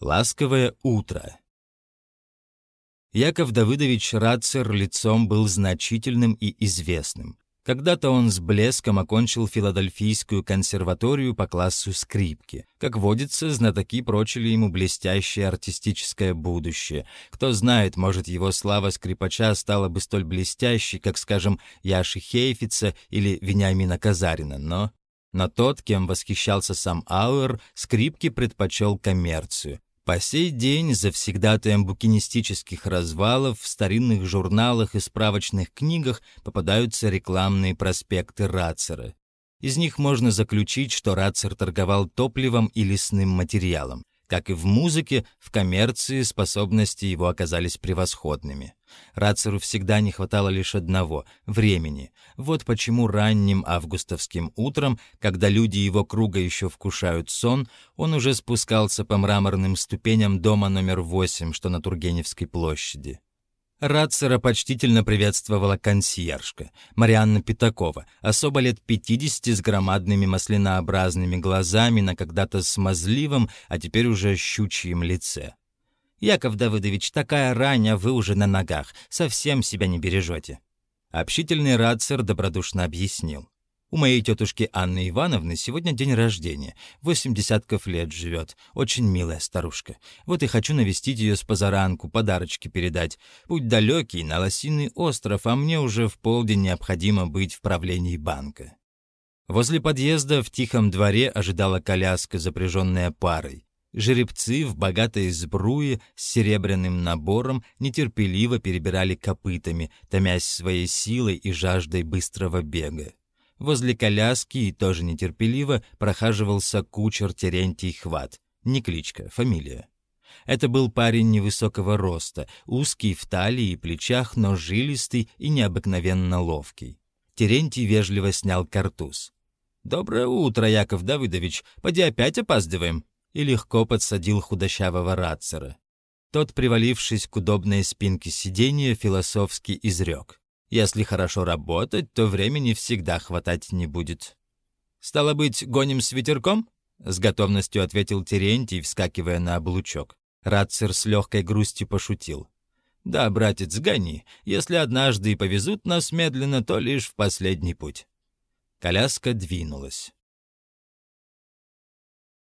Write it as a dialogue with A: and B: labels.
A: Ласковое утро. Яков Давыдович Рацер лицом был значительным и известным. Когда-то он с блеском окончил филадельфийскую консерваторию по классу скрипки. Как водится, знатоки прочили ему блестящее артистическое будущее. Кто знает, может, его слава скрипача стала бы столь блестящей, как, скажем, Яши Хейфица или Вениамина Казарина, но... Но тот, кем восхищался сам Ауэр, скрипки предпочел коммерцию. По сей день завсегдатаем букинистических развалов в старинных журналах и справочных книгах попадаются рекламные проспекты Рацера. Из них можно заключить, что Рацер торговал топливом и лесным материалом. Как и в музыке, в коммерции способности его оказались превосходными. Рацеру всегда не хватало лишь одного — времени. Вот почему ранним августовским утром, когда люди его круга еще вкушают сон, он уже спускался по мраморным ступеням дома номер 8, что на Тургеневской площади. Рацера почтительно приветствовала консьержка, Марианна Пятакова, особо лет 50 с громадными маслянообразными глазами на когда-то смазливом, а теперь уже щучьем лице. «Яков Давыдович, такая раня, вы уже на ногах, совсем себя не бережете». Общительный Рацер добродушно объяснил. У моей тетушки Анны Ивановны сегодня день рождения. Восемь десятков лет живет. Очень милая старушка. Вот и хочу навестить ее с позаранку, подарочки передать. Путь далекий, на Лосиный остров, а мне уже в полдень необходимо быть в правлении банка. Возле подъезда в тихом дворе ожидала коляска, запряженная парой. Жеребцы в богатой сбруе с серебряным набором нетерпеливо перебирали копытами, томясь своей силой и жаждой быстрого бега. Возле коляски и тоже нетерпеливо прохаживался кучер Терентий Хват. Не кличка, фамилия. Это был парень невысокого роста, узкий в талии и плечах, но жилистый и необыкновенно ловкий. Терентий вежливо снял картуз. «Доброе утро, Яков Давыдович. Поди опять опаздываем?» И легко подсадил худощавого рацера. Тот, привалившись к удобной спинке сиденья, философски изрек. Если хорошо работать, то времени всегда хватать не будет. «Стало быть, гоним с ветерком?» — с готовностью ответил Терентий, вскакивая на облучок. Рацер с легкой грустью пошутил. «Да, братец, гони. Если однажды и повезут нас медленно, то лишь в последний путь». Коляска двинулась.